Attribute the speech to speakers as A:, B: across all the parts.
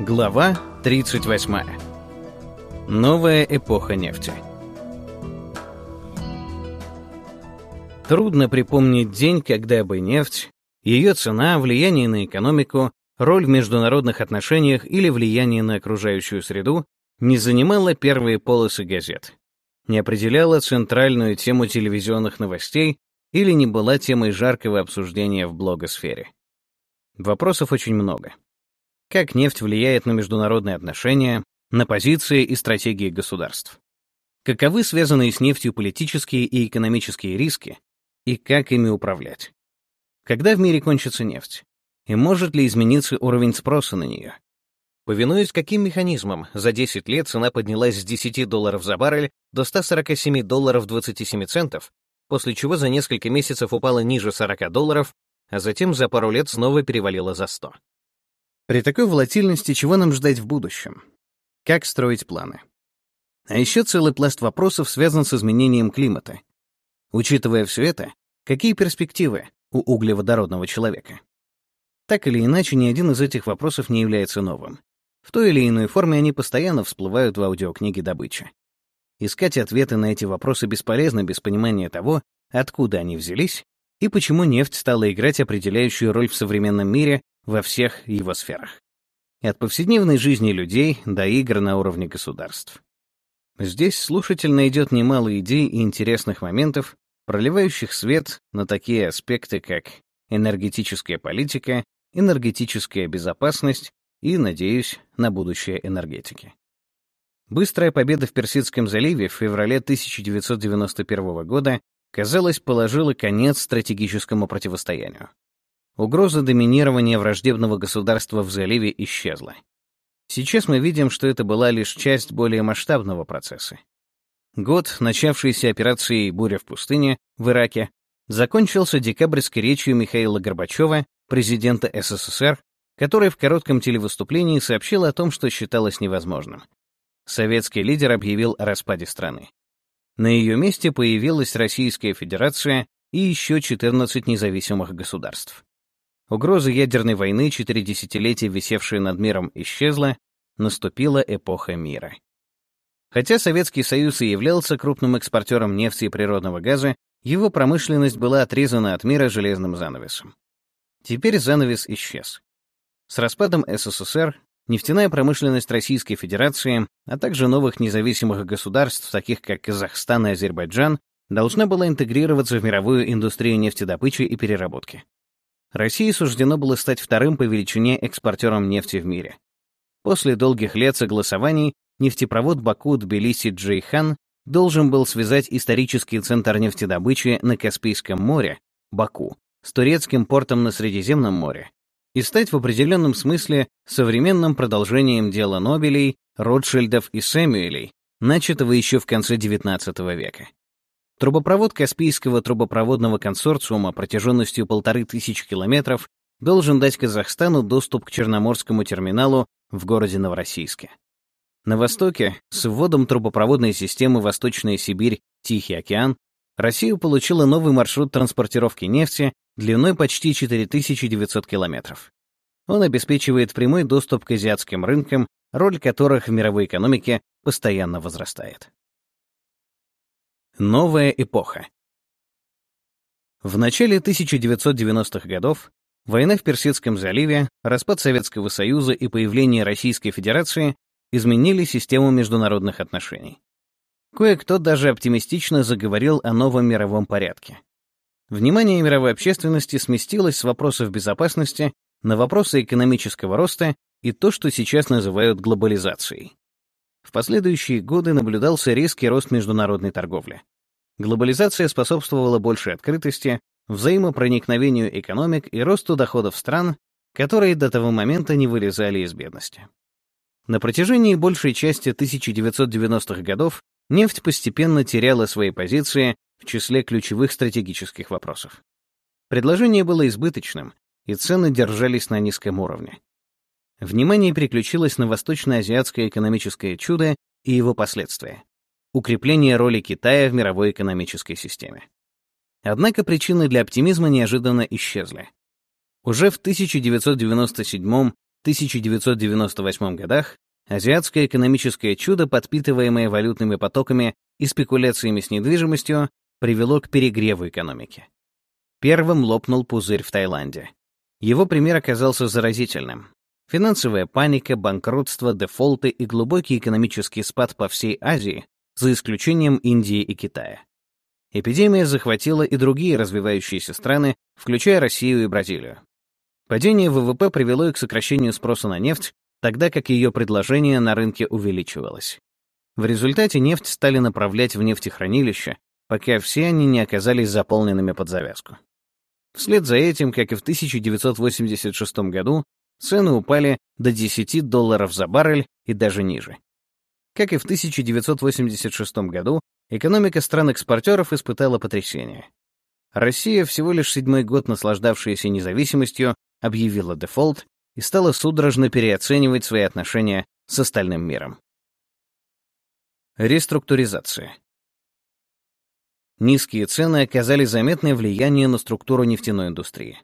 A: Глава 38. Новая эпоха нефти. Трудно припомнить день, когда бы нефть, ее цена, влияние на экономику, роль в международных отношениях или влияние на окружающую среду не занимала первые полосы газет, не определяла центральную тему телевизионных новостей или не была темой жаркого обсуждения в блогосфере. Вопросов очень много как нефть влияет на международные отношения, на позиции и стратегии государств. Каковы связанные с нефтью политические и экономические риски, и как ими управлять? Когда в мире кончится нефть? И может ли измениться уровень спроса на нее? Повинуясь каким механизмам, за 10 лет цена поднялась с 10 долларов за баррель до 147 долларов 27 центов, после чего за несколько месяцев упала ниже 40 долларов, а затем за пару лет снова перевалила за 100. При такой волатильности чего нам ждать в будущем? Как строить планы? А еще целый пласт вопросов связан с изменением климата. Учитывая все это, какие перспективы у углеводородного человека? Так или иначе, ни один из этих вопросов не является новым. В той или иной форме они постоянно всплывают в аудиокниге добычи. Искать ответы на эти вопросы бесполезно без понимания того, откуда они взялись и почему нефть стала играть определяющую роль в современном мире во всех его сферах. От повседневной жизни людей до игр на уровне государств. Здесь слушатель найдет немало идей и интересных моментов, проливающих свет на такие аспекты, как энергетическая политика, энергетическая безопасность и, надеюсь, на будущее энергетики. Быстрая победа в Персидском заливе в феврале 1991 года, казалось, положила конец стратегическому противостоянию. Угроза доминирования враждебного государства в заливе исчезла. Сейчас мы видим, что это была лишь часть более масштабного процесса. Год, начавшийся операцией «Буря в пустыне» в Ираке, закончился декабрьской речью Михаила Горбачева, президента СССР, который в коротком телевыступлении сообщил о том, что считалось невозможным. Советский лидер объявил о распаде страны. На ее месте появилась Российская Федерация и еще 14 независимых государств. Угроза ядерной войны, четыре десятилетия висевшая над миром, исчезла, наступила эпоха мира. Хотя Советский Союз и являлся крупным экспортером нефти и природного газа, его промышленность была отрезана от мира железным занавесом. Теперь занавес исчез. С распадом СССР нефтяная промышленность Российской Федерации, а также новых независимых государств, таких как Казахстан и Азербайджан, должна была интегрироваться в мировую индустрию нефтедобычи и переработки. России суждено было стать вторым по величине экспортером нефти в мире. После долгих лет согласований нефтепровод Баку-Тбилиси-Джейхан должен был связать исторический центр нефтедобычи на Каспийском море, Баку, с турецким портом на Средиземном море и стать в определенном смысле современным продолжением дела Нобелей, Ротшильдов и Сэмюэлей, начатого еще в конце XIX века. Трубопровод Каспийского трубопроводного консорциума протяженностью полторы тысячи километров должен дать Казахстану доступ к Черноморскому терминалу в городе Новороссийске. На востоке, с вводом трубопроводной системы Восточная Сибирь, Тихий океан, Россия получила новый маршрут транспортировки нефти длиной почти 4900 километров. Он обеспечивает прямой доступ к азиатским рынкам, роль которых в мировой экономике постоянно возрастает. Новая эпоха. В начале 1990-х годов война в Персидском заливе, распад Советского Союза и появление Российской Федерации изменили систему международных отношений. Кое-кто даже оптимистично заговорил о новом мировом порядке. Внимание мировой общественности сместилось с вопросов безопасности на вопросы экономического роста и то, что сейчас называют глобализацией. В последующие годы наблюдался резкий рост международной торговли. Глобализация способствовала большей открытости, взаимопроникновению экономик и росту доходов стран, которые до того момента не вылезали из бедности. На протяжении большей части 1990-х годов нефть постепенно теряла свои позиции в числе ключевых стратегических вопросов. Предложение было избыточным, и цены держались на низком уровне. Внимание переключилось на восточноазиатское экономическое чудо и его последствия — укрепление роли Китая в мировой экономической системе. Однако причины для оптимизма неожиданно исчезли. Уже в 1997-1998 1998 годах азиатское экономическое чудо, подпитываемое валютными потоками и спекуляциями с недвижимостью, привело к перегреву экономики. Первым лопнул пузырь в Таиланде. Его пример оказался заразительным. Финансовая паника, банкротство, дефолты и глубокий экономический спад по всей Азии, за исключением Индии и Китая. Эпидемия захватила и другие развивающиеся страны, включая Россию и Бразилию. Падение ВВП привело и к сокращению спроса на нефть, тогда как ее предложение на рынке увеличивалось. В результате нефть стали направлять в нефтехранилища, пока все они не оказались заполненными под завязку. Вслед за этим, как и в 1986 году, цены упали до 10 долларов за баррель и даже ниже. Как и в 1986 году, экономика стран-экспортеров испытала потрясение. Россия, всего лишь седьмой год наслаждавшаяся независимостью, объявила дефолт и стала судорожно переоценивать свои отношения с остальным миром. Реструктуризация. Низкие цены оказали заметное влияние на структуру нефтяной индустрии.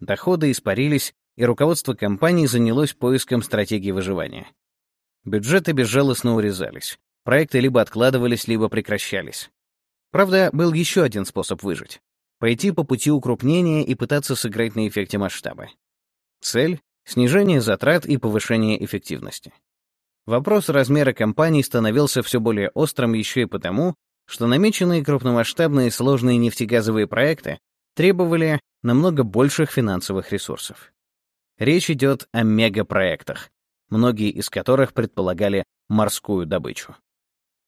A: Доходы испарились, и руководство компании занялось поиском стратегии выживания. Бюджеты безжалостно урезались, проекты либо откладывались, либо прекращались. Правда, был еще один способ выжить — пойти по пути укрупнения и пытаться сыграть на эффекте масштаба. Цель — снижение затрат и повышение эффективности. Вопрос размера компании становился все более острым еще и потому, что намеченные крупномасштабные сложные нефтегазовые проекты требовали намного больших финансовых ресурсов. Речь идет о мегапроектах, многие из которых предполагали морскую добычу.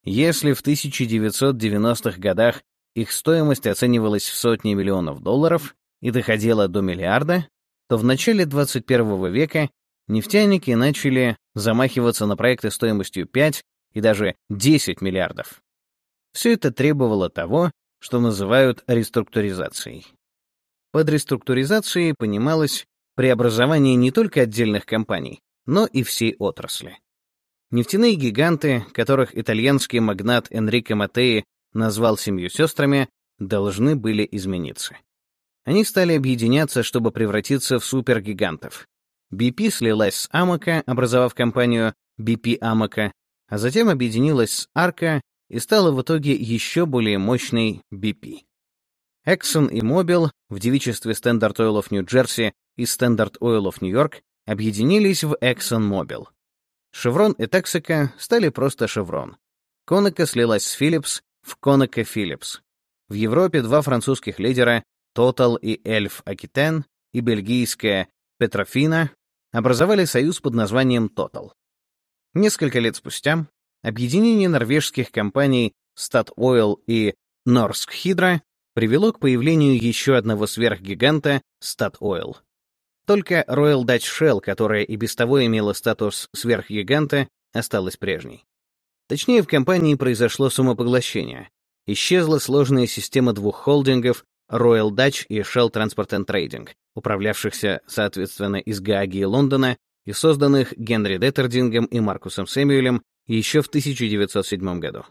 A: Если в 1990-х годах их стоимость оценивалась в сотни миллионов долларов и доходила до миллиарда, то в начале 21 века нефтяники начали замахиваться на проекты стоимостью 5 и даже 10 миллиардов. Все это требовало того, что называют реструктуризацией. Под реструктуризацией понималось преобразование не только отдельных компаний, но и всей отрасли. Нефтяные гиганты, которых итальянский магнат Энрико Матеи назвал семью сестрами, должны были измениться. Они стали объединяться, чтобы превратиться в супергигантов. BP слилась с Амака, образовав компанию BP Амака, а затем объединилась с Арка и стала в итоге еще более мощной BP. Exxon и Mobil в девичестве Standard Oil of New Jersey и Standard Oil of New York объединились в Exxon Mobil. Chevron и Texaco стали просто Chevron. Conoco слилась с Philips в Conoco Philips. В Европе два французских лидера Total и Elf Aquitaine и бельгийская Petrofina образовали союз под названием Total. Несколько лет спустя Объединение норвежских компаний Statoil и Norsk Hydro привело к появлению еще одного сверхгиганта Statoil. Только Royal Dutch Shell, которая и без того имела статус сверхгиганта, осталась прежней. Точнее, в компании произошло самопоглощение. Исчезла сложная система двух холдингов Royal Dutch и Shell Transport and Trading, управлявшихся, соответственно, из Гааги и Лондона, и созданных Генри Деттердингом и Маркусом Сэмюэлем еще в 1907 году.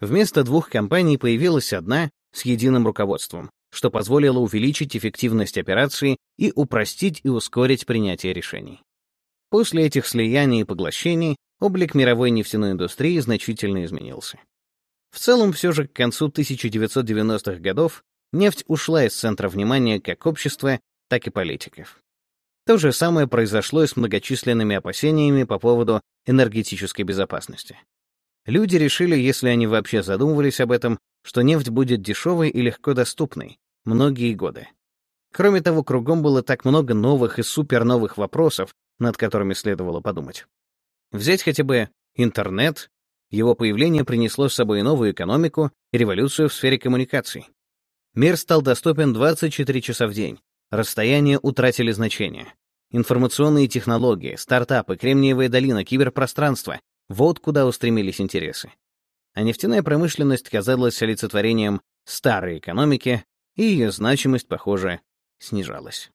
A: Вместо двух компаний появилась одна с единым руководством, что позволило увеличить эффективность операции и упростить и ускорить принятие решений. После этих слияний и поглощений облик мировой нефтяной индустрии значительно изменился. В целом, все же к концу 1990-х годов нефть ушла из центра внимания как общества, так и политиков. То же самое произошло и с многочисленными опасениями по поводу энергетической безопасности. Люди решили, если они вообще задумывались об этом, что нефть будет дешевой и легко доступной многие годы. Кроме того, кругом было так много новых и суперновых вопросов, над которыми следовало подумать. Взять хотя бы интернет, его появление принесло с собой новую экономику и революцию в сфере коммуникаций. Мир стал доступен 24 часа в день, расстояния утратили значение. Информационные технологии, стартапы, Кремниевая долина, киберпространство — вот куда устремились интересы. А нефтяная промышленность казалась олицетворением старой экономики, и ее значимость, похоже, снижалась.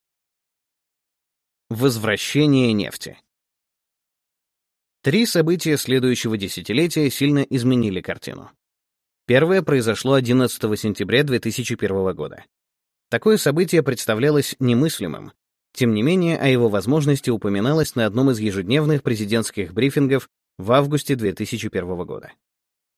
A: Возвращение нефти. Три события следующего десятилетия сильно изменили картину. Первое произошло 11 сентября 2001 года. Такое событие представлялось немыслимым, Тем не менее, о его возможности упоминалось на одном из ежедневных президентских брифингов в августе 2001 года.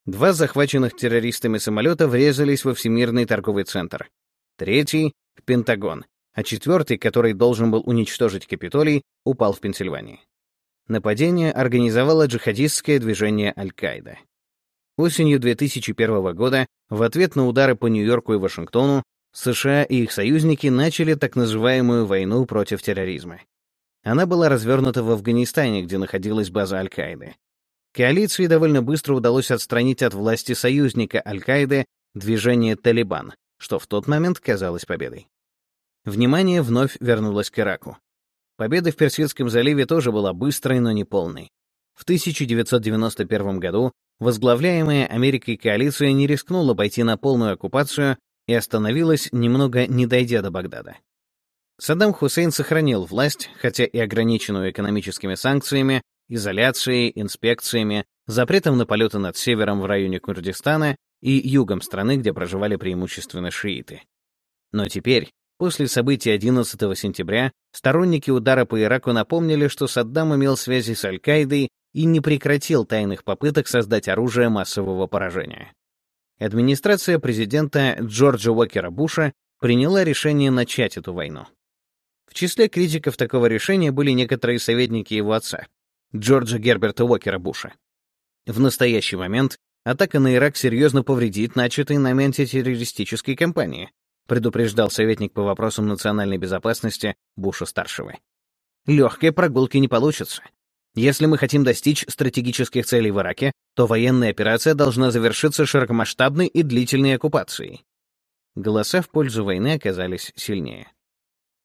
A: Два захваченных террористами самолета врезались во Всемирный торговый центр. Третий — в Пентагон, а четвертый, который должен был уничтожить Капитолий, упал в Пенсильвании. Нападение организовало джихадистское движение Аль-Каида. Осенью 2001 года, в ответ на удары по Нью-Йорку и Вашингтону, США и их союзники начали так называемую войну против терроризма. Она была развернута в Афганистане, где находилась база Аль-Каиды. Коалиции довольно быстро удалось отстранить от власти союзника Аль-Каиды движение «Талибан», что в тот момент казалось победой. Внимание вновь вернулось к Ираку. Победа в Персидском заливе тоже была быстрой, но не полной. В 1991 году возглавляемая Америкой коалиция не рискнула пойти на полную оккупацию и остановилась, немного не дойдя до Багдада. Саддам Хусейн сохранил власть, хотя и ограниченную экономическими санкциями, изоляцией, инспекциями, запретом на полеты над севером в районе Курдистана и югом страны, где проживали преимущественно шииты. Но теперь, После событий 11 сентября сторонники удара по Ираку напомнили, что Саддам имел связи с Аль-Каидой и не прекратил тайных попыток создать оружие массового поражения. Администрация президента Джорджа Уокера Буша приняла решение начать эту войну. В числе критиков такого решения были некоторые советники его отца, Джорджа Герберта Уокера Буша. В настоящий момент атака на Ирак серьезно повредит начатой нами антитеррористической кампании, предупреждал советник по вопросам национальной безопасности Буша-старшего. Легкой прогулки не получится. Если мы хотим достичь стратегических целей в Ираке, то военная операция должна завершиться широкомасштабной и длительной оккупацией. Голоса в пользу войны оказались сильнее.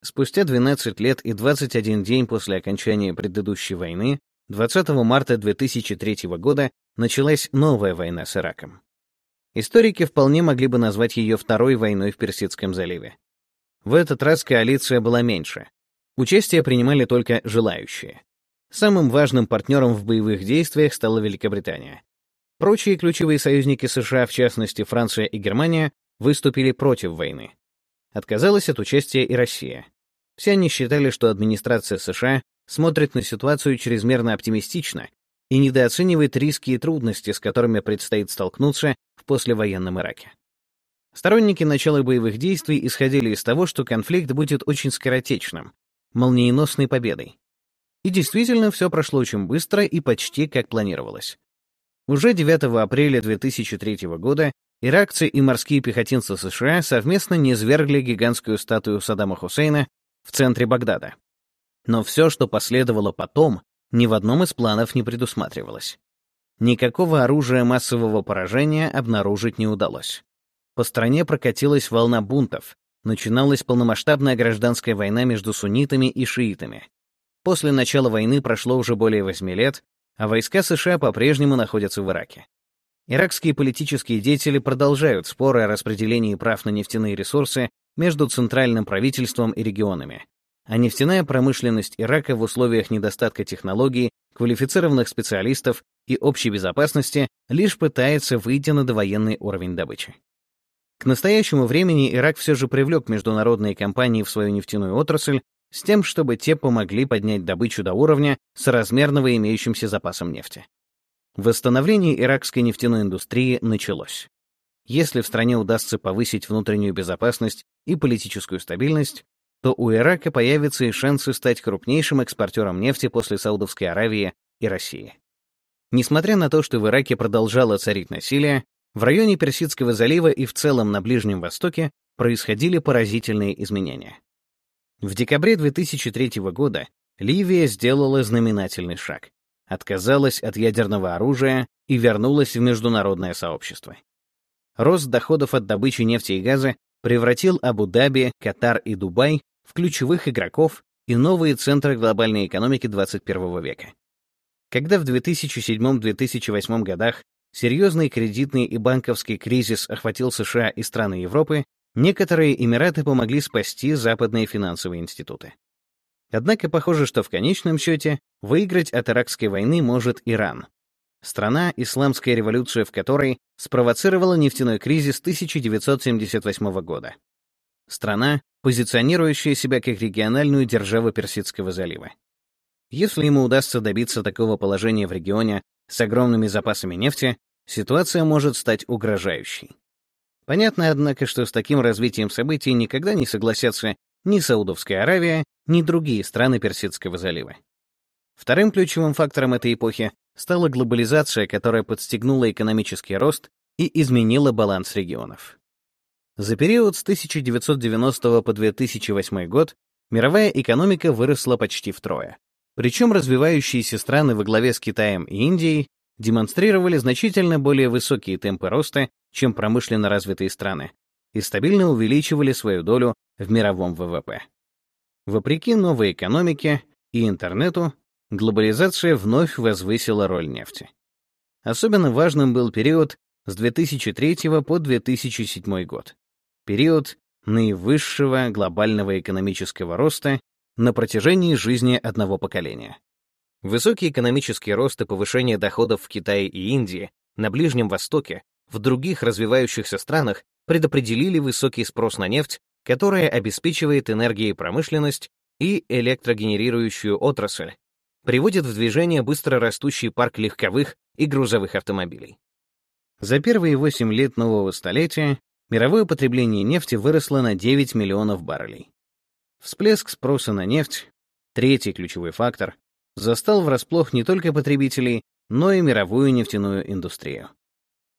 A: Спустя 12 лет и 21 день после окончания предыдущей войны, 20 марта 2003 года, началась новая война с Ираком. Историки вполне могли бы назвать ее второй войной в Персидском заливе. В этот раз коалиция была меньше. Участие принимали только желающие. Самым важным партнером в боевых действиях стала Великобритания. Прочие ключевые союзники США, в частности Франция и Германия, выступили против войны. Отказалась от участия и Россия. Все они считали, что администрация США смотрит на ситуацию чрезмерно оптимистично и недооценивает риски и трудности, с которыми предстоит столкнуться в послевоенном Ираке. Сторонники начала боевых действий исходили из того, что конфликт будет очень скоротечным, молниеносной победой. И действительно, все прошло очень быстро и почти как планировалось. Уже 9 апреля 2003 года иракцы и морские пехотинцы США совместно низвергли гигантскую статую Саддама Хусейна в центре Багдада. Но все, что последовало потом, ни в одном из планов не предусматривалось. Никакого оружия массового поражения обнаружить не удалось. По стране прокатилась волна бунтов, начиналась полномасштабная гражданская война между суннитами и шиитами. После начала войны прошло уже более восьми лет, а войска США по-прежнему находятся в Ираке. Иракские политические деятели продолжают споры о распределении прав на нефтяные ресурсы между центральным правительством и регионами, а нефтяная промышленность Ирака в условиях недостатка технологий, квалифицированных специалистов и общей безопасности лишь пытается выйти на довоенный уровень добычи. К настоящему времени Ирак все же привлек международные компании в свою нефтяную отрасль с тем, чтобы те помогли поднять добычу до уровня соразмерного имеющимся запасом нефти. Восстановление иракской нефтяной индустрии началось. Если в стране удастся повысить внутреннюю безопасность и политическую стабильность, то у Ирака появятся и шансы стать крупнейшим экспортером нефти после Саудовской Аравии и России. Несмотря на то, что в Ираке продолжало царить насилие, в районе Персидского залива и в целом на Ближнем Востоке происходили поразительные изменения. В декабре 2003 года Ливия сделала знаменательный шаг. Отказалась от ядерного оружия и вернулась в международное сообщество. Рост доходов от добычи нефти и газа превратил Абу-Даби, Катар и Дубай в ключевых игроков и новые центры глобальной экономики 21 века. Когда в 2007-2008 годах серьезный кредитный и банковский кризис охватил США и страны Европы, некоторые Эмираты помогли спасти западные финансовые институты. Однако похоже, что в конечном счете выиграть от Иракской войны может Иран. Страна, исламская революция в которой спровоцировала нефтяной кризис 1978 года. Страна, позиционирующая себя как региональную державу Персидского залива. Если ему удастся добиться такого положения в регионе с огромными запасами нефти, ситуация может стать угрожающей. Понятно, однако, что с таким развитием событий никогда не согласятся ни Саудовская Аравия, ни другие страны Персидского залива. Вторым ключевым фактором этой эпохи стала глобализация, которая подстегнула экономический рост и изменила баланс регионов. За период с 1990 по 2008 год мировая экономика выросла почти втрое. Причем развивающиеся страны во главе с Китаем и Индией демонстрировали значительно более высокие темпы роста, чем промышленно развитые страны, и стабильно увеличивали свою долю в мировом ВВП. Вопреки новой экономике и интернету, глобализация вновь возвысила роль нефти. Особенно важным был период с 2003 по 2007 год. Период наивысшего глобального экономического роста на протяжении жизни одного поколения. Высокий экономический рост и повышение доходов в Китае и Индии, на Ближнем Востоке, в других развивающихся странах предопределили высокий спрос на нефть, которая обеспечивает энергией промышленность и электрогенерирующую отрасль, приводит в движение быстро растущий парк легковых и грузовых автомобилей. За первые 8 лет нового столетия мировое потребление нефти выросло на 9 миллионов баррелей. Всплеск спроса на нефть, третий ключевой фактор, застал врасплох не только потребителей, но и мировую нефтяную индустрию.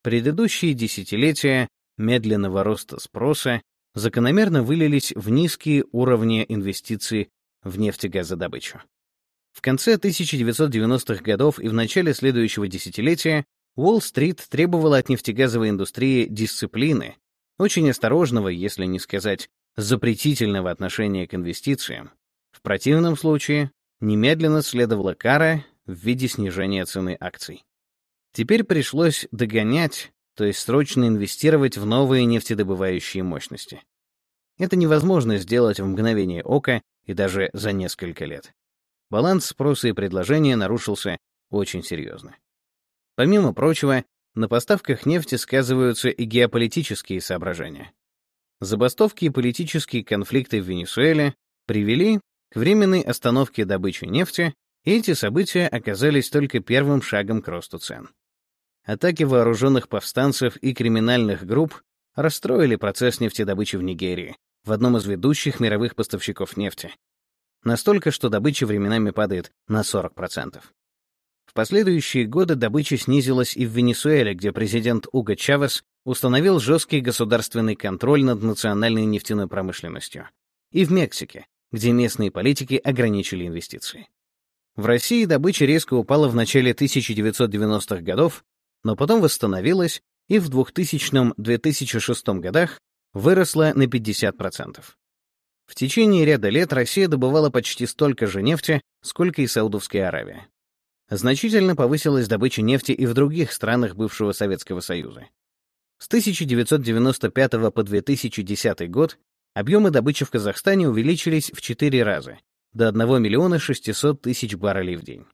A: Предыдущие десятилетия медленного роста спроса закономерно вылились в низкие уровни инвестиций в нефтегазодобычу. В конце 1990-х годов и в начале следующего десятилетия Уолл-стрит требовала от нефтегазовой индустрии дисциплины, очень осторожного, если не сказать запретительного отношения к инвестициям. В противном случае немедленно следовала кара в виде снижения цены акций. Теперь пришлось догонять, то есть срочно инвестировать в новые нефтедобывающие мощности. Это невозможно сделать в мгновение ока и даже за несколько лет. Баланс спроса и предложения нарушился очень серьезно. Помимо прочего, на поставках нефти сказываются и геополитические соображения. Забастовки и политические конфликты в Венесуэле привели к временной остановке добычи нефти, и эти события оказались только первым шагом к росту цен. Атаки вооруженных повстанцев и криминальных групп расстроили процесс нефтедобычи в Нигерии, в одном из ведущих мировых поставщиков нефти. Настолько, что добыча временами падает на 40%. В последующие годы добыча снизилась и в Венесуэле, где президент Уго Чавес установил жесткий государственный контроль над национальной нефтяной промышленностью, и в Мексике, где местные политики ограничили инвестиции. В России добыча резко упала в начале 1990-х годов, но потом восстановилась и в 2000-2006 годах выросла на 50%. В течение ряда лет Россия добывала почти столько же нефти, сколько и Саудовская Аравия. Значительно повысилась добыча нефти и в других странах бывшего Советского Союза. С 1995 по 2010 год объемы добычи в Казахстане увеличились в 4 раза, до 1 миллиона 600 тысяч баррелей в день.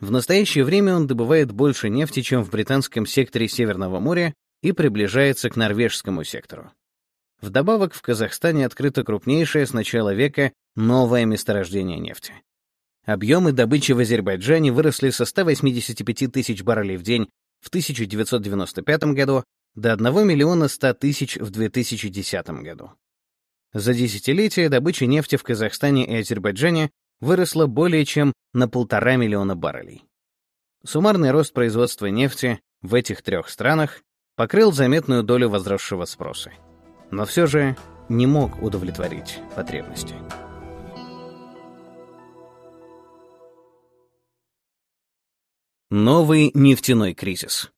A: В настоящее время он добывает больше нефти, чем в британском секторе Северного моря и приближается к норвежскому сектору. Вдобавок в Казахстане открыто крупнейшее с начала века новое месторождение нефти. Объемы добычи в Азербайджане выросли со 185 тысяч баррелей в день в 1995 году до 1 миллиона 100 тысяч в 2010 году. За десятилетие добыча нефти в Казахстане и Азербайджане выросла более чем на полтора миллиона баррелей. Суммарный рост производства нефти в этих трех странах покрыл заметную долю возросшего спроса, но все же не мог удовлетворить потребности. Новый нефтяной кризис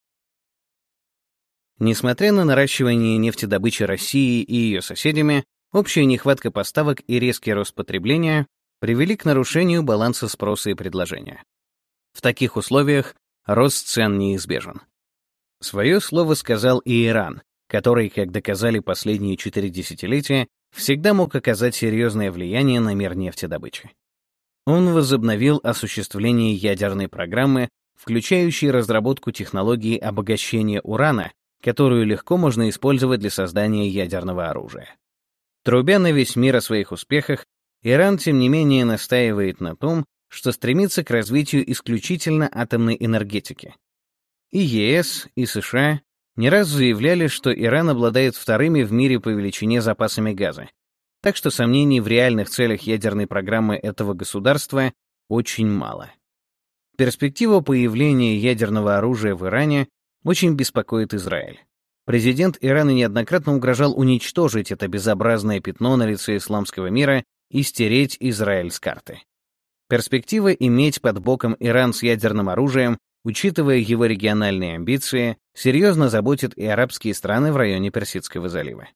A: Несмотря на наращивание нефтедобычи России и ее соседями, общая нехватка поставок и резкий рост потребления привели к нарушению баланса спроса и предложения. В таких условиях рост цен неизбежен. Свое слово сказал и Иран, который, как доказали последние четыре десятилетия, всегда мог оказать серьезное влияние на мир нефтедобычи. Он возобновил осуществление ядерной программы, включающей разработку технологии обогащения урана, которую легко можно использовать для создания ядерного оружия. Трубя на весь мир о своих успехах, Иран, тем не менее, настаивает на том, что стремится к развитию исключительно атомной энергетики. И ЕС, и США не раз заявляли, что Иран обладает вторыми в мире по величине запасами газа, так что сомнений в реальных целях ядерной программы этого государства очень мало. Перспектива появления ядерного оружия в Иране очень беспокоит Израиль. Президент Ирана неоднократно угрожал уничтожить это безобразное пятно на лице исламского мира и стереть Израиль с карты. Перспектива иметь под боком Иран с ядерным оружием, учитывая его региональные амбиции, серьезно заботит и арабские страны в районе Персидского залива.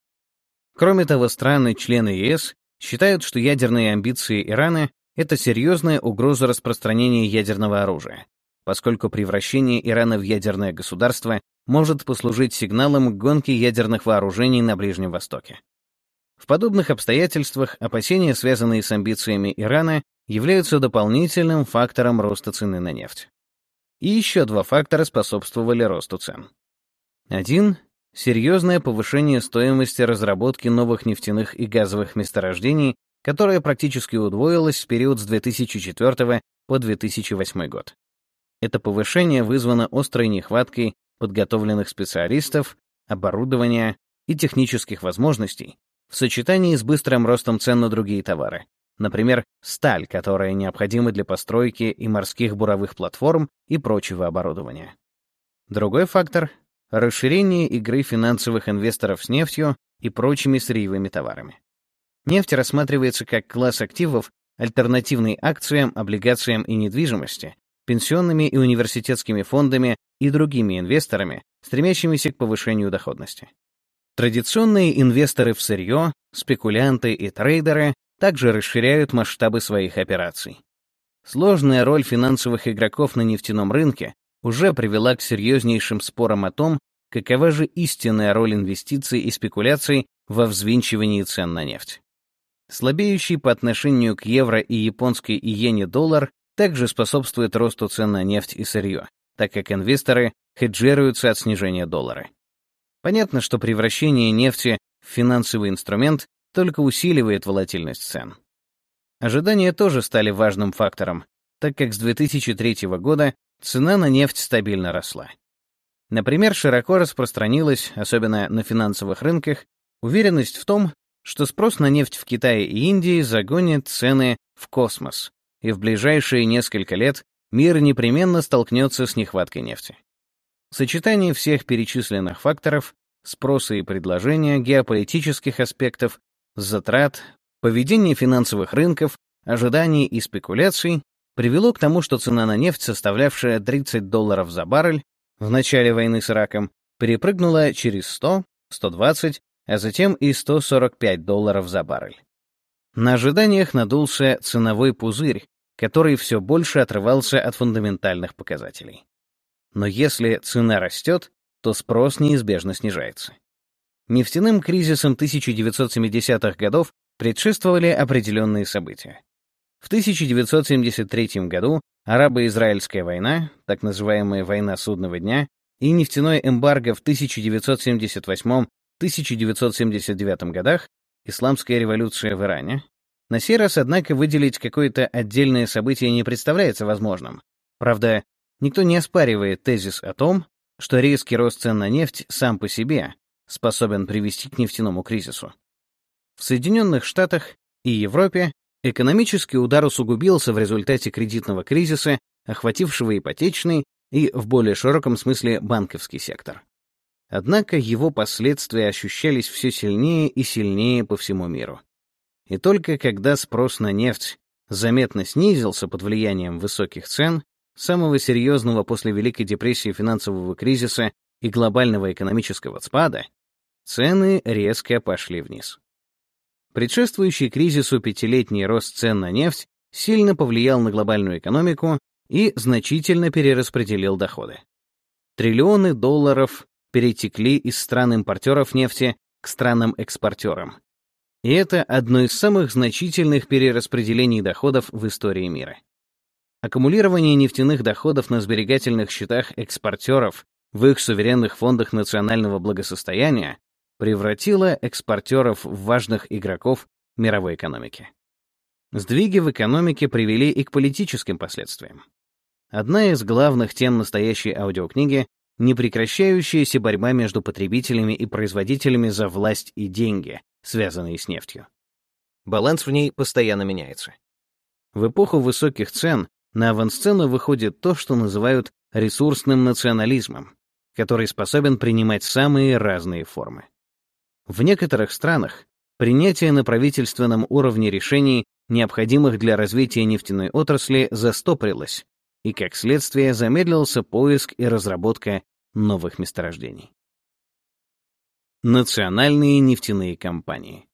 A: Кроме того, страны-члены ЕС считают, что ядерные амбиции Ирана — это серьезная угроза распространения ядерного оружия, поскольку превращение Ирана в ядерное государство может послужить сигналом к гонке ядерных вооружений на Ближнем Востоке. В подобных обстоятельствах опасения, связанные с амбициями Ирана, являются дополнительным фактором роста цены на нефть. И еще два фактора способствовали росту цен. Один — серьезное повышение стоимости разработки новых нефтяных и газовых месторождений, которое практически удвоилось в период с 2004 по 2008 год. Это повышение вызвано острой нехваткой подготовленных специалистов, оборудования и технических возможностей в сочетании с быстрым ростом цен на другие товары, например, сталь, которая необходима для постройки и морских буровых платформ и прочего оборудования. Другой фактор — расширение игры финансовых инвесторов с нефтью и прочими сырьевыми товарами. Нефть рассматривается как класс активов, альтернативный акциям, облигациям и недвижимости, пенсионными и университетскими фондами и другими инвесторами, стремящимися к повышению доходности. Традиционные инвесторы в сырье, спекулянты и трейдеры также расширяют масштабы своих операций. Сложная роль финансовых игроков на нефтяном рынке уже привела к серьезнейшим спорам о том, какова же истинная роль инвестиций и спекуляций во взвинчивании цен на нефть. Слабеющий по отношению к евро и японской иене доллар также способствует росту цен на нефть и сырье, так как инвесторы хеджируются от снижения доллара. Понятно, что превращение нефти в финансовый инструмент только усиливает волатильность цен. Ожидания тоже стали важным фактором, так как с 2003 года цена на нефть стабильно росла. Например, широко распространилась, особенно на финансовых рынках, уверенность в том, что спрос на нефть в Китае и Индии загонит цены в космос, и в ближайшие несколько лет мир непременно столкнется с нехваткой нефти. Сочетание всех перечисленных факторов, спроса и предложения, геополитических аспектов, затрат, поведения финансовых рынков, ожиданий и спекуляций привело к тому, что цена на нефть, составлявшая 30 долларов за баррель в начале войны с Ираком, перепрыгнула через 100, 120, а затем и 145 долларов за баррель. На ожиданиях надулся ценовой пузырь, который все больше отрывался от фундаментальных показателей. Но если цена растет, то спрос неизбежно снижается. Нефтяным кризисам 1970-х годов предшествовали определенные события. В 1973 году арабо-израильская война, так называемая «война судного дня», и нефтяное эмбарго в 1978-1979 годах Исламская революция в Иране. На сей раз, однако, выделить какое-то отдельное событие не представляется возможным. Правда, никто не оспаривает тезис о том, что резкий рост цен на нефть сам по себе способен привести к нефтяному кризису. В Соединенных Штатах и Европе экономический удар усугубился в результате кредитного кризиса, охватившего ипотечный и, в более широком смысле, банковский сектор. Однако его последствия ощущались все сильнее и сильнее по всему миру. И только когда спрос на нефть заметно снизился под влиянием высоких цен, самого серьезного после Великой депрессии финансового кризиса и глобального экономического спада, цены резко пошли вниз. Предшествующий кризису пятилетний рост цен на нефть сильно повлиял на глобальную экономику и значительно перераспределил доходы. Триллионы долларов перетекли из стран-импортеров нефти к странам-экспортерам. И это одно из самых значительных перераспределений доходов в истории мира. Аккумулирование нефтяных доходов на сберегательных счетах экспортеров в их суверенных фондах национального благосостояния превратила экспортеров в важных игроков мировой экономики. Сдвиги в экономике привели и к политическим последствиям. Одна из главных тем настоящей аудиокниги — непрекращающаяся борьба между потребителями и производителями за власть и деньги, связанные с нефтью. Баланс в ней постоянно меняется. В эпоху высоких цен на авансцену выходит то, что называют ресурсным национализмом, который способен принимать самые разные формы. В некоторых странах принятие на правительственном уровне решений, необходимых для развития нефтяной отрасли, застопорилось, и, как следствие, замедлился поиск и разработка новых месторождений. Национальные нефтяные компании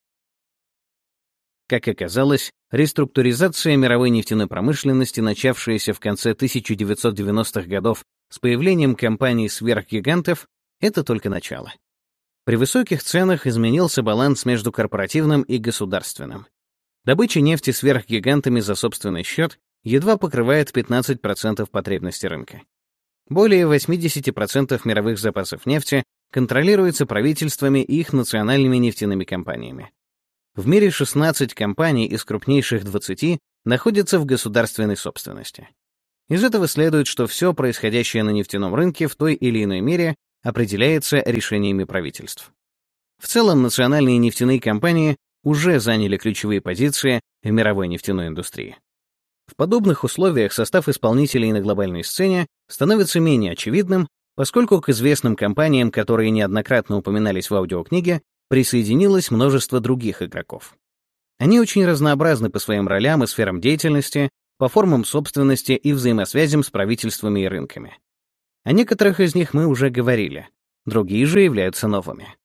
A: Как оказалось, реструктуризация мировой нефтяной промышленности, начавшаяся в конце 1990-х годов с появлением компаний-сверхгигантов, это только начало. При высоких ценах изменился баланс между корпоративным и государственным. Добыча нефти сверхгигантами за собственный счет едва покрывает 15% потребности рынка. Более 80% мировых запасов нефти контролируется правительствами и их национальными нефтяными компаниями. В мире 16 компаний из крупнейших 20 находятся в государственной собственности. Из этого следует, что все происходящее на нефтяном рынке в той или иной мере определяется решениями правительств. В целом, национальные нефтяные компании уже заняли ключевые позиции в мировой нефтяной индустрии. В подобных условиях состав исполнителей на глобальной сцене становится менее очевидным, поскольку к известным компаниям, которые неоднократно упоминались в аудиокниге, присоединилось множество других игроков. Они очень разнообразны по своим ролям и сферам деятельности, по формам собственности и взаимосвязям с правительствами и рынками. О некоторых из них мы уже говорили, другие же являются новыми.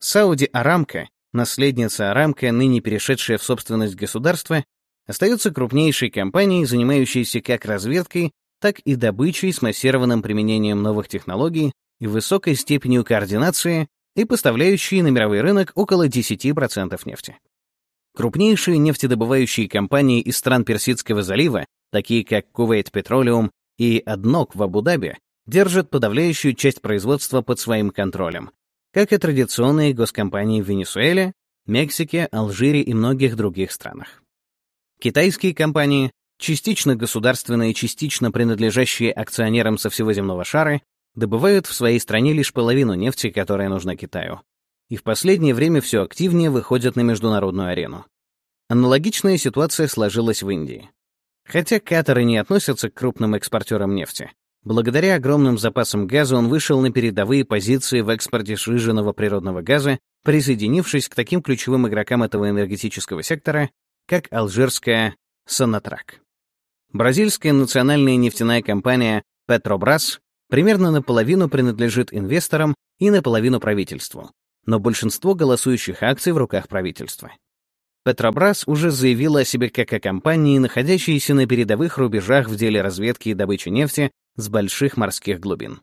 A: Сауди Арамко, наследница Арамко, ныне перешедшая в собственность государства, остается крупнейшей компанией, занимающейся как разведкой, так и добычей с массированным применением новых технологий и высокой степенью координации и поставляющей на мировой рынок около 10% нефти. Крупнейшие нефтедобывающие компании из стран Персидского залива, такие как Kuwait Petroleum и Аднок в Абу-Даби, держат подавляющую часть производства под своим контролем, как и традиционные госкомпании в Венесуэле, Мексике, Алжире и многих других странах. Китайские компании, частично государственные, частично принадлежащие акционерам со всего земного шара, добывают в своей стране лишь половину нефти, которая нужна Китаю, и в последнее время все активнее выходят на международную арену. Аналогичная ситуация сложилась в Индии. Хотя Катар не относится к крупным экспортерам нефти, Благодаря огромным запасам газа он вышел на передовые позиции в экспорте сжиженного природного газа, присоединившись к таким ключевым игрокам этого энергетического сектора, как алжирская «Сонатрак». Бразильская национальная нефтяная компания «Петробрас» примерно наполовину принадлежит инвесторам и наполовину правительству, но большинство голосующих акций в руках правительства. Петробрас уже заявила о себе как о компании, находящейся на передовых рубежах в деле разведки и добычи нефти с больших морских глубин.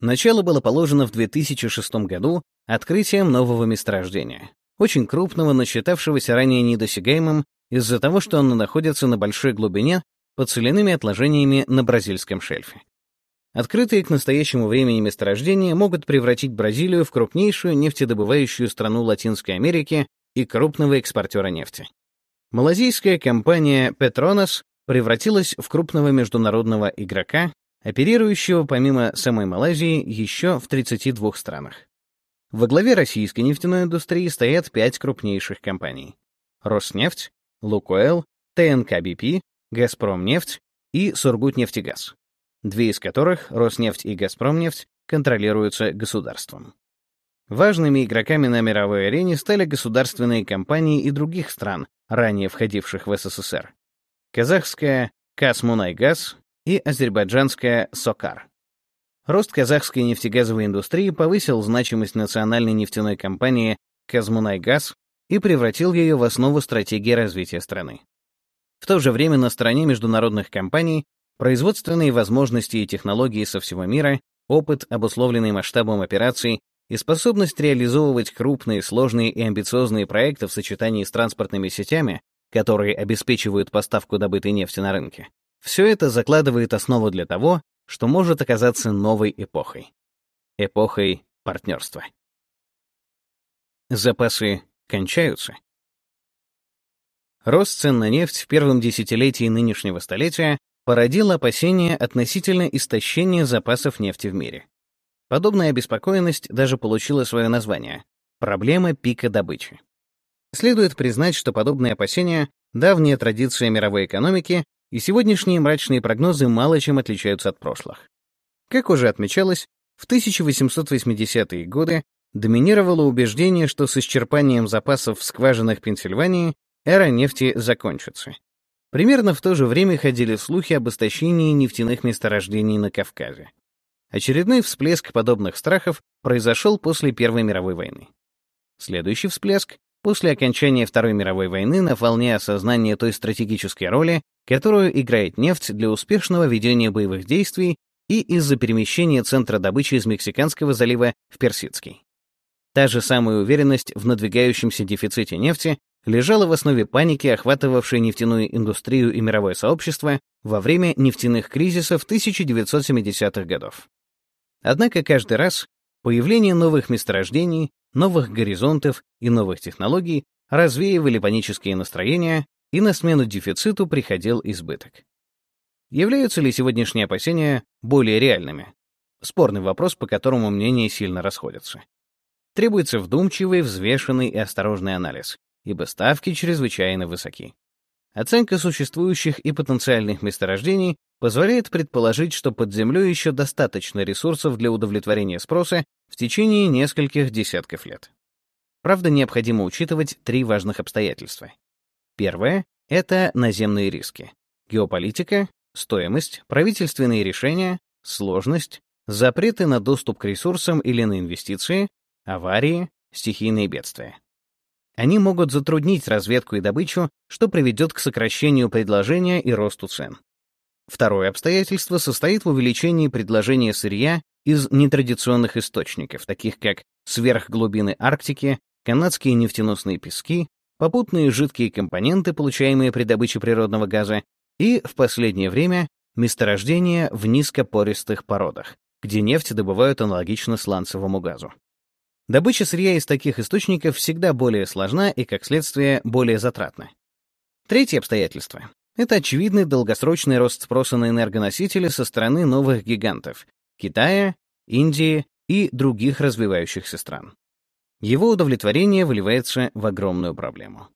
A: Начало было положено в 2006 году открытием нового месторождения, очень крупного, но считавшегося ранее недосягаемым из-за того, что оно находится на большой глубине под соляными отложениями на бразильском шельфе. Открытые к настоящему времени месторождения могут превратить Бразилию в крупнейшую нефтедобывающую страну Латинской Америки и крупного экспортера нефти. Малазийская компания Petronas превратилась в крупного международного игрока, оперирующего помимо самой Малайзии еще в 32 странах. Во главе российской нефтяной индустрии стоят пять крупнейших компаний. Роснефть, Лукойл, ТНК-БП, Газпромнефть и Сургутнефтегаз, две из которых, Роснефть и Газпромнефть, контролируются государством. Важными игроками на мировой арене стали государственные компании и других стран, ранее входивших в СССР. Казахская «Казмунайгаз» и азербайджанская «Сокар». Рост казахской нефтегазовой индустрии повысил значимость национальной нефтяной компании «Казмунайгаз» и превратил ее в основу стратегии развития страны. В то же время на стороне международных компаний производственные возможности и технологии со всего мира, опыт, обусловленный масштабом операций и способность реализовывать крупные, сложные и амбициозные проекты в сочетании с транспортными сетями, которые обеспечивают поставку добытой нефти на рынке, все это закладывает основу для того, что может оказаться новой эпохой. Эпохой партнерства. Запасы кончаются. Рост цен на нефть в первом десятилетии нынешнего столетия породил опасения относительно истощения запасов нефти в мире. Подобная обеспокоенность даже получила свое название — проблема пика добычи. Следует признать, что подобные опасения — давняя традиция мировой экономики, и сегодняшние мрачные прогнозы мало чем отличаются от прошлых. Как уже отмечалось, в 1880-е годы доминировало убеждение, что с исчерпанием запасов в скважинах Пенсильвании эра нефти закончится. Примерно в то же время ходили слухи об истощении нефтяных месторождений на Кавказе. Очередной всплеск подобных страхов произошел после Первой мировой войны. Следующий всплеск — после окончания Второй мировой войны на волне осознания той стратегической роли, которую играет нефть для успешного ведения боевых действий и из-за перемещения центра добычи из Мексиканского залива в Персидский. Та же самая уверенность в надвигающемся дефиците нефти лежала в основе паники, охватывавшей нефтяную индустрию и мировое сообщество во время нефтяных кризисов 1970-х годов. Однако каждый раз появление новых месторождений, новых горизонтов и новых технологий развеивали панические настроения, и на смену дефициту приходил избыток. Являются ли сегодняшние опасения более реальными? Спорный вопрос, по которому мнения сильно расходятся. Требуется вдумчивый, взвешенный и осторожный анализ, ибо ставки чрезвычайно высоки. Оценка существующих и потенциальных месторождений позволяет предположить, что под землей еще достаточно ресурсов для удовлетворения спроса в течение нескольких десятков лет. Правда, необходимо учитывать три важных обстоятельства. Первое — это наземные риски. Геополитика, стоимость, правительственные решения, сложность, запреты на доступ к ресурсам или на инвестиции, аварии, стихийные бедствия. Они могут затруднить разведку и добычу, что приведет к сокращению предложения и росту цен. Второе обстоятельство состоит в увеличении предложения сырья из нетрадиционных источников, таких как сверхглубины Арктики, канадские нефтеносные пески, попутные жидкие компоненты, получаемые при добыче природного газа, и, в последнее время, месторождения в низкопористых породах, где нефть добывают аналогично сланцевому газу. Добыча сырья из таких источников всегда более сложна и, как следствие, более затратна. Третье обстоятельство — это очевидный долгосрочный рост спроса на энергоносители со стороны новых гигантов — Китая, Индии и других развивающихся стран. Его удовлетворение выливается в огромную проблему.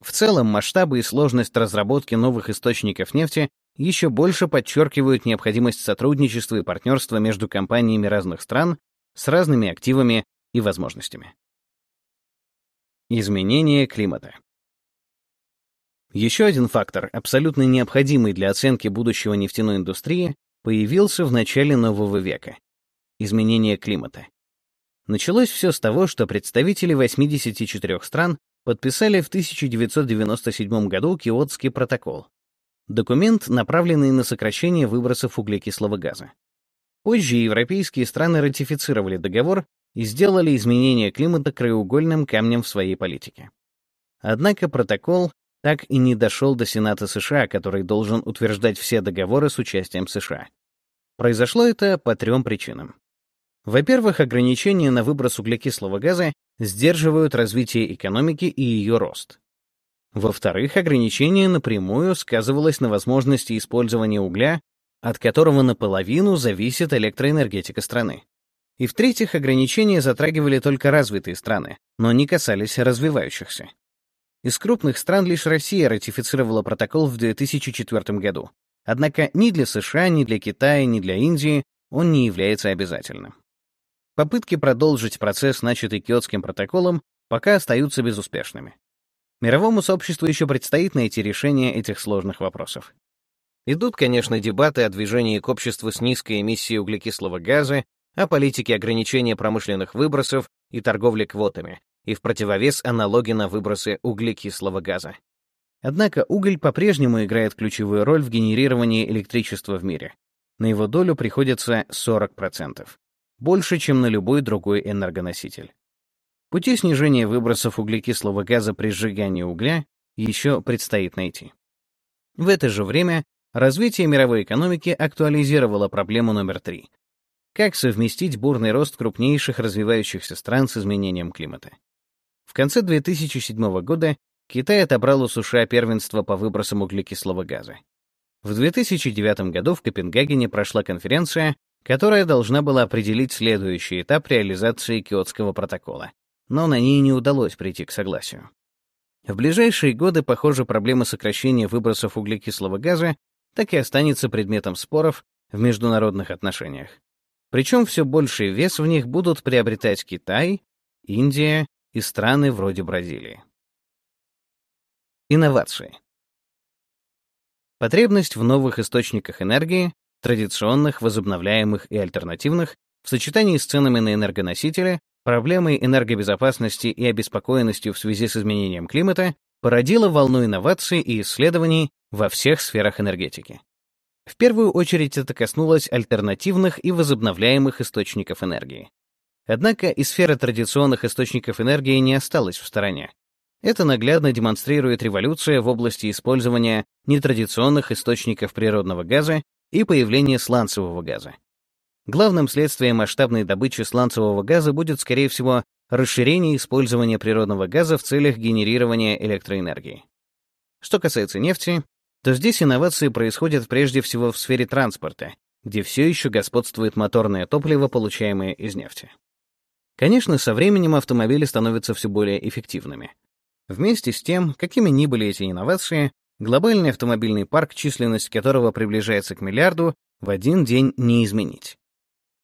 A: В целом, масштабы и сложность разработки новых источников нефти еще больше подчеркивают необходимость сотрудничества и партнерства между компаниями разных стран с разными активами и возможностями. Изменение климата. Еще один фактор, абсолютно необходимый для оценки будущего нефтяной индустрии, появился в начале нового века — изменение климата. Началось все с того, что представители 84 стран подписали в 1997 году Киотский протокол, документ, направленный на сокращение выбросов углекислого газа. Позже европейские страны ратифицировали договор и сделали изменение климата краеугольным камнем в своей политике. Однако протокол так и не дошел до Сената США, который должен утверждать все договоры с участием США. Произошло это по трем причинам. Во-первых, ограничения на выброс углекислого газа сдерживают развитие экономики и ее рост. Во-вторых, ограничение напрямую сказывалось на возможности использования угля, от которого наполовину зависит электроэнергетика страны. И в-третьих, ограничения затрагивали только развитые страны, но не касались развивающихся. Из крупных стран лишь Россия ратифицировала протокол в 2004 году. Однако ни для США, ни для Китая, ни для Индии он не является обязательным. Попытки продолжить процесс, начатый Киотским протоколом, пока остаются безуспешными. Мировому сообществу еще предстоит найти решение этих сложных вопросов. Идут, конечно, дебаты о движении к обществу с низкой эмиссией углекислого газа о политике ограничения промышленных выбросов и торговли квотами, и в противовес аналоги на выбросы углекислого газа. Однако уголь по-прежнему играет ключевую роль в генерировании электричества в мире. На его долю приходится 40%, больше, чем на любой другой энергоноситель. Пути снижения выбросов углекислого газа при сжигании угля еще предстоит найти. В это же время развитие мировой экономики актуализировало проблему номер три как совместить бурный рост крупнейших развивающихся стран с изменением климата? В конце 2007 года Китай отобрал у США первенство по выбросам углекислого газа. В 2009 году в Копенгагене прошла конференция, которая должна была определить следующий этап реализации Киотского протокола, но на ней не удалось прийти к согласию. В ближайшие годы, похоже, проблема сокращения выбросов углекислого газа так и останется предметом споров в международных отношениях. Причем все больший вес в них будут приобретать Китай, Индия и страны вроде Бразилии. Инновации. Потребность в новых источниках энергии, традиционных, возобновляемых и альтернативных, в сочетании с ценами на энергоносители, проблемой энергобезопасности и обеспокоенностью в связи с изменением климата породила волну инноваций и исследований во всех сферах энергетики. В первую очередь это коснулось альтернативных и возобновляемых источников энергии. Однако и сфера традиционных источников энергии не осталась в стороне. Это наглядно демонстрирует революция в области использования нетрадиционных источников природного газа и появление сланцевого газа. Главным следствием масштабной добычи сланцевого газа будет, скорее всего, расширение использования природного газа в целях генерирования электроэнергии. Что касается нефти, то здесь инновации происходят прежде всего в сфере транспорта, где все еще господствует моторное топливо, получаемое из нефти. Конечно, со временем автомобили становятся все более эффективными. Вместе с тем, какими ни были эти инновации, глобальный автомобильный парк, численность которого приближается к миллиарду, в один день не изменить.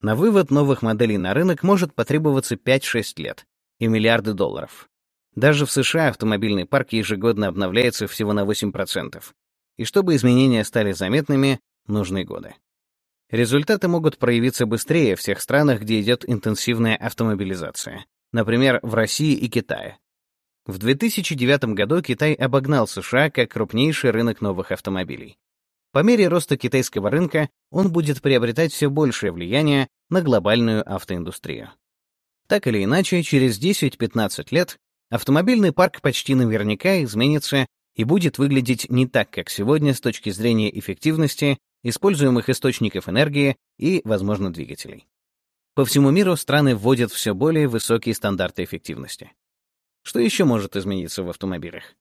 A: На вывод новых моделей на рынок может потребоваться 5-6 лет и миллиарды долларов. Даже в США автомобильный парк ежегодно обновляется всего на 8%. И чтобы изменения стали заметными, нужны годы. Результаты могут проявиться быстрее в всех странах, где идет интенсивная автомобилизация, например, в России и Китае. В 2009 году Китай обогнал США как крупнейший рынок новых автомобилей. По мере роста китайского рынка он будет приобретать все большее влияние на глобальную автоиндустрию. Так или иначе, через 10-15 лет автомобильный парк почти наверняка изменится и будет выглядеть не так, как сегодня с точки зрения эффективности, используемых источников энергии и, возможно, двигателей. По всему миру страны вводят все более высокие стандарты эффективности. Что еще может измениться в автомобилях?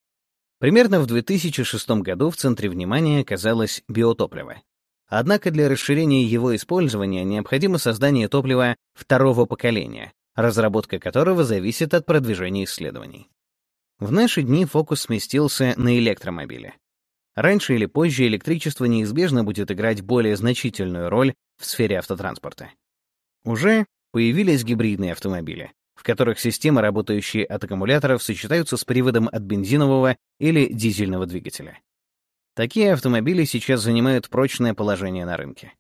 A: Примерно в 2006 году в центре внимания оказалось биотопливо. Однако для расширения его использования необходимо создание топлива второго поколения, разработка которого зависит от продвижения исследований. В наши дни фокус сместился на электромобили. Раньше или позже электричество неизбежно будет играть более значительную роль в сфере автотранспорта. Уже появились гибридные автомобили, в которых системы, работающие от аккумуляторов, сочетаются с приводом от бензинового или дизельного двигателя. Такие автомобили сейчас занимают прочное положение на рынке.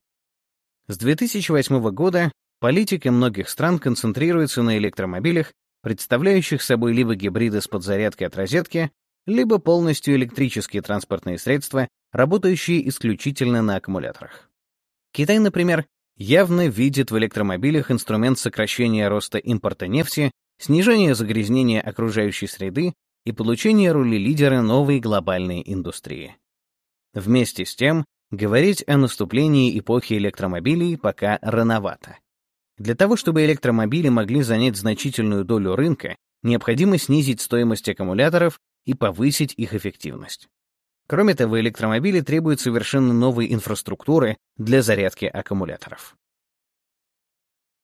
A: С 2008 года политика многих стран концентрируется на электромобилях, представляющих собой либо гибриды с подзарядкой от розетки, либо полностью электрические транспортные средства, работающие исключительно на аккумуляторах. Китай, например, явно видит в электромобилях инструмент сокращения роста импорта нефти, снижения загрязнения окружающей среды и получения роли лидера новой глобальной индустрии. Вместе с тем, говорить о наступлении эпохи электромобилей пока рановато. Для того, чтобы электромобили могли занять значительную долю рынка, необходимо снизить стоимость аккумуляторов и повысить их эффективность. Кроме того, электромобили требуют совершенно новой инфраструктуры для зарядки аккумуляторов.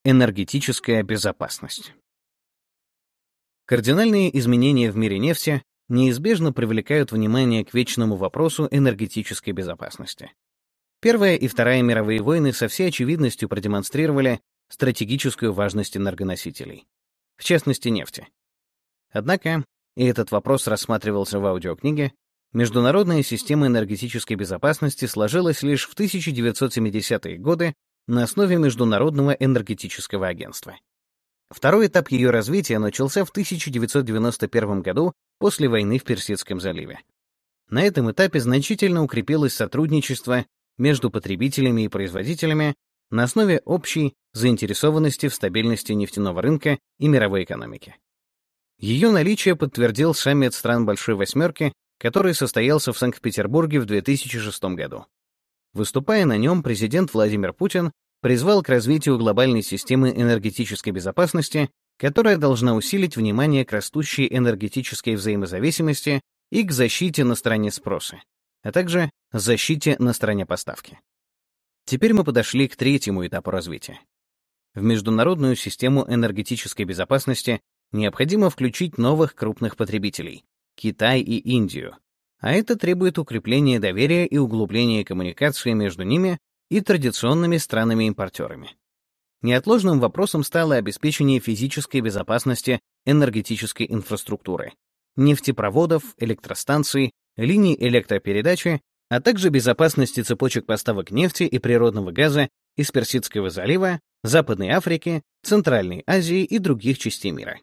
A: Энергетическая безопасность. Кардинальные изменения в мире нефти неизбежно привлекают внимание к вечному вопросу энергетической безопасности. Первая и Вторая мировые войны со всей очевидностью продемонстрировали стратегическую важность энергоносителей, в частности нефти. Однако, и этот вопрос рассматривался в аудиокниге, Международная система энергетической безопасности сложилась лишь в 1970-е годы на основе Международного энергетического агентства. Второй этап ее развития начался в 1991 году после войны в Персидском заливе. На этом этапе значительно укрепилось сотрудничество между потребителями и производителями на основе общей заинтересованности в стабильности нефтяного рынка и мировой экономики. Ее наличие подтвердил саммит стран Большой Восьмерки который состоялся в Санкт-Петербурге в 2006 году. Выступая на нем, президент Владимир Путин призвал к развитию глобальной системы энергетической безопасности которая должна усилить внимание к растущей энергетической взаимозависимости и к защите на стороне спроса, а также защите на стороне поставки. Теперь мы подошли к третьему этапу развития. В международную систему энергетической безопасности необходимо включить новых крупных потребителей — Китай и Индию, а это требует укрепления доверия и углубления коммуникации между ними и традиционными странами-импортерами. Неотложным вопросом стало обеспечение физической безопасности энергетической инфраструктуры, нефтепроводов, электростанций, линий электропередачи, а также безопасности цепочек поставок нефти и природного газа из Персидского залива, Западной Африки, Центральной Азии и других частей мира.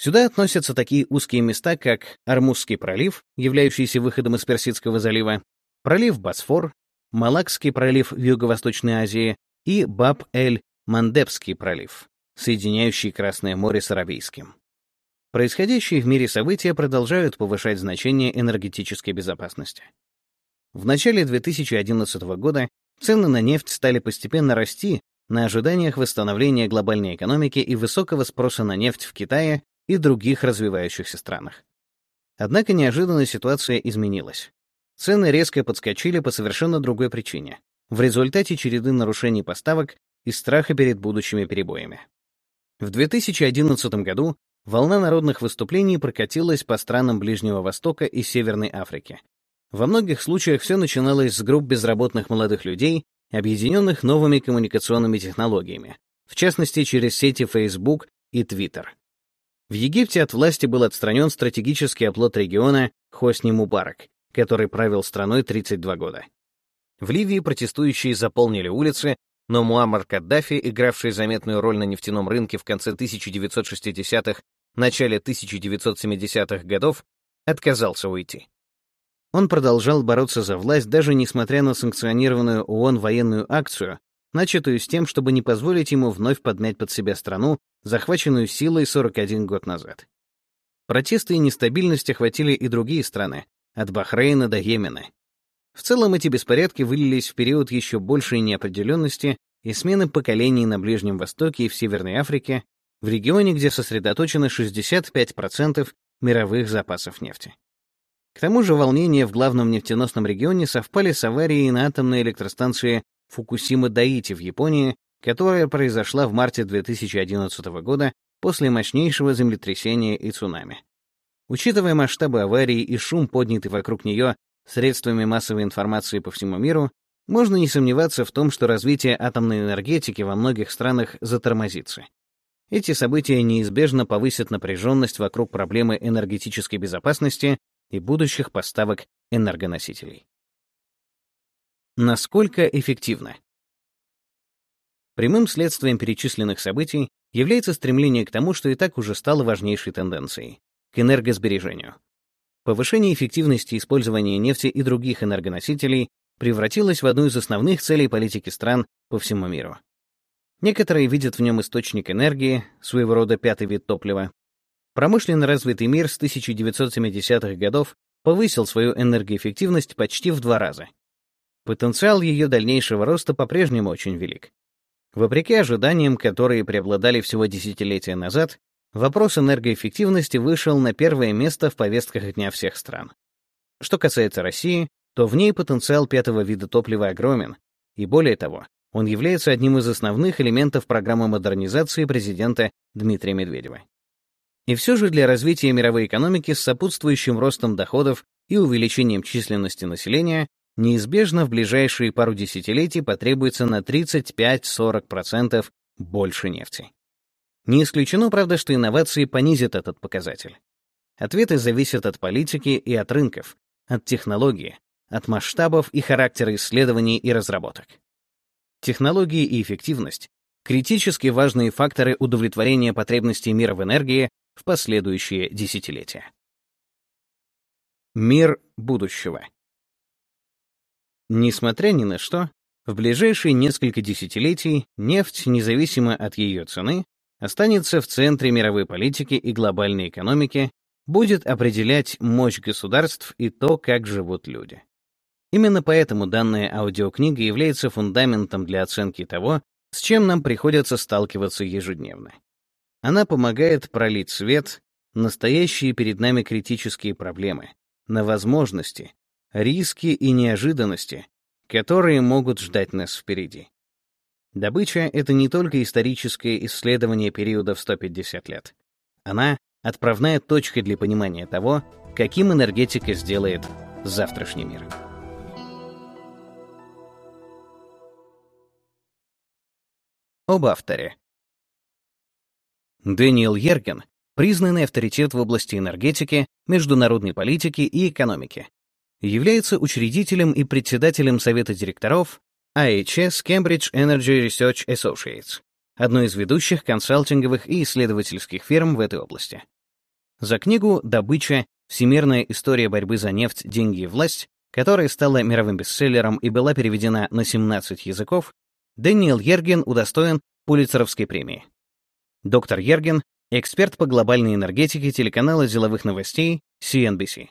A: Сюда относятся такие узкие места, как Армузский пролив, являющийся выходом из Персидского залива, пролив Босфор, Малакский пролив в Юго-Восточной Азии и Баб-эль Мандебский пролив, соединяющий Красное море с Аравийским. Происходящие в мире события продолжают повышать значение энергетической безопасности. В начале 2011 года цены на нефть стали постепенно расти на ожиданиях восстановления глобальной экономики и высокого спроса на нефть в Китае и других развивающихся странах. Однако неожиданно ситуация изменилась. Цены резко подскочили по совершенно другой причине — в результате череды нарушений поставок из страха перед будущими перебоями. В 2011 году волна народных выступлений прокатилась по странам Ближнего Востока и Северной Африки. Во многих случаях все начиналось с групп безработных молодых людей, объединенных новыми коммуникационными технологиями, в частности через сети Facebook и Twitter. В Египте от власти был отстранен стратегический оплот региона Хосни Мубарак, который правил страной 32 года. В Ливии протестующие заполнили улицы, но Муаммар Каддафи, игравший заметную роль на нефтяном рынке в конце 1960-х, начале 1970-х годов, отказался уйти. Он продолжал бороться за власть даже несмотря на санкционированную ООН военную акцию, начатую с тем, чтобы не позволить ему вновь подмять под себя страну, захваченную силой 41 год назад. Протесты и нестабильность охватили и другие страны, от Бахрейна до Йемена. В целом эти беспорядки вылились в период еще большей неопределенности и смены поколений на Ближнем Востоке и в Северной Африке, в регионе, где сосредоточено 65% мировых запасов нефти. К тому же волнения в главном нефтеносном регионе совпали с аварией на атомной электростанции Фукусима-Даити в Японии, которая произошла в марте 2011 года после мощнейшего землетрясения и цунами. Учитывая масштабы аварии и шум, поднятый вокруг нее средствами массовой информации по всему миру, можно не сомневаться в том, что развитие атомной энергетики во многих странах затормозится. Эти события неизбежно повысят напряженность вокруг проблемы энергетической безопасности и будущих поставок энергоносителей. Насколько эффективно? Прямым следствием перечисленных событий является стремление к тому, что и так уже стало важнейшей тенденцией — к энергосбережению. Повышение эффективности использования нефти и других энергоносителей превратилось в одну из основных целей политики стран по всему миру. Некоторые видят в нем источник энергии, своего рода пятый вид топлива. Промышленно развитый мир с 1970-х годов повысил свою энергоэффективность почти в два раза. Потенциал ее дальнейшего роста по-прежнему очень велик. Вопреки ожиданиям, которые преобладали всего десятилетия назад, вопрос энергоэффективности вышел на первое место в повестках дня всех стран. Что касается России, то в ней потенциал пятого вида топлива огромен, и более того, он является одним из основных элементов программы модернизации президента Дмитрия Медведева. И все же для развития мировой экономики с сопутствующим ростом доходов и увеличением численности населения неизбежно в ближайшие пару десятилетий потребуется на 35-40% больше нефти. Не исключено, правда, что инновации понизят этот показатель. Ответы зависят от политики и от рынков, от технологии, от масштабов и характера исследований и разработок. Технологии и эффективность — критически важные факторы удовлетворения потребностей мира в энергии в последующие десятилетия. Мир будущего. Несмотря ни на что, в ближайшие несколько десятилетий нефть, независимо от ее цены, останется в центре мировой политики и глобальной экономики, будет определять мощь государств и то, как живут люди. Именно поэтому данная аудиокнига является фундаментом для оценки того, с чем нам приходится сталкиваться ежедневно. Она помогает пролить свет на настоящие перед нами критические проблемы, на возможности, риски и неожиданности, которые могут ждать нас впереди. Добыча — это не только историческое исследование периода в 150 лет. Она — отправная точка для понимания того, каким энергетика сделает завтрашний мир. Об авторе. Дэниел Йерген — признанный авторитет в области энергетики, международной политики и экономики. Является учредителем и председателем совета директоров IHS Cambridge Energy Research Associates, одной из ведущих консалтинговых и исследовательских фирм в этой области. За книгу «Добыча. Всемирная история борьбы за нефть, деньги и власть», которая стала мировым бестселлером и была переведена на 17 языков, Дэниел Ерген удостоен Пулитцеровской премии. Доктор Ерген — эксперт по глобальной энергетике телеканала деловых новостей CNBC.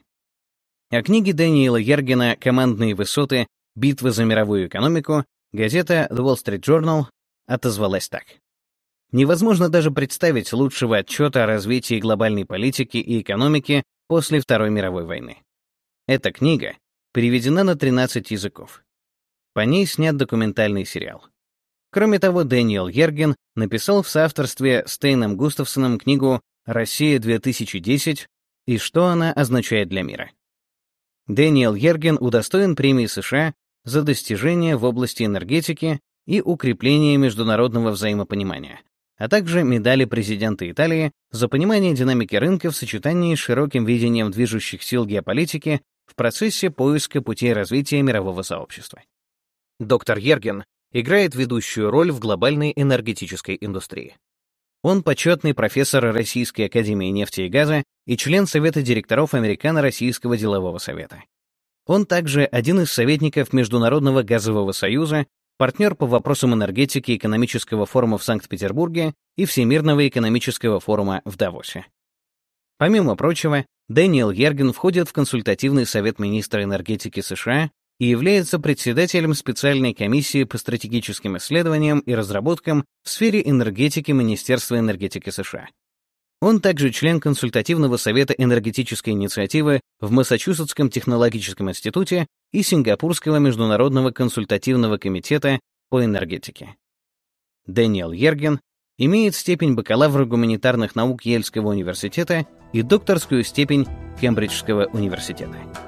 A: О книге Дэниела Ергена «Командные высоты Битва за мировую экономику, газета The Wall Street Journal отозвалась так. Невозможно даже представить лучшего отчета о развитии глобальной политики и экономики после Второй мировой войны. Эта книга переведена на 13 языков. По ней снят документальный сериал. Кроме того, Дэниел Ерген написал в соавторстве с Тейном Густавсоном книгу «Россия-2010» и что она означает для мира. Дэниел Ерген удостоен премии США за достижения в области энергетики и укрепления международного взаимопонимания, а также медали президента Италии за понимание динамики рынка в сочетании с широким видением движущих сил геополитики в процессе поиска путей развития мирового сообщества. Доктор Ерген играет ведущую роль в глобальной энергетической индустрии. Он почетный профессор Российской академии нефти и газа и член Совета директоров Американо-Российского делового совета. Он также один из советников Международного газового союза, партнер по вопросам энергетики экономического форума в Санкт-Петербурге и Всемирного экономического форума в Давосе. Помимо прочего, Дэниел Ерген входит в консультативный совет министра энергетики США и является председателем специальной комиссии по стратегическим исследованиям и разработкам в сфере энергетики Министерства энергетики США. Он также член консультативного совета энергетической инициативы в Массачусетском технологическом институте и Сингапурского международного консультативного комитета по энергетике. Дэниел Ерген имеет степень бакалавра гуманитарных наук Ельского университета и докторскую степень Кембриджского университета.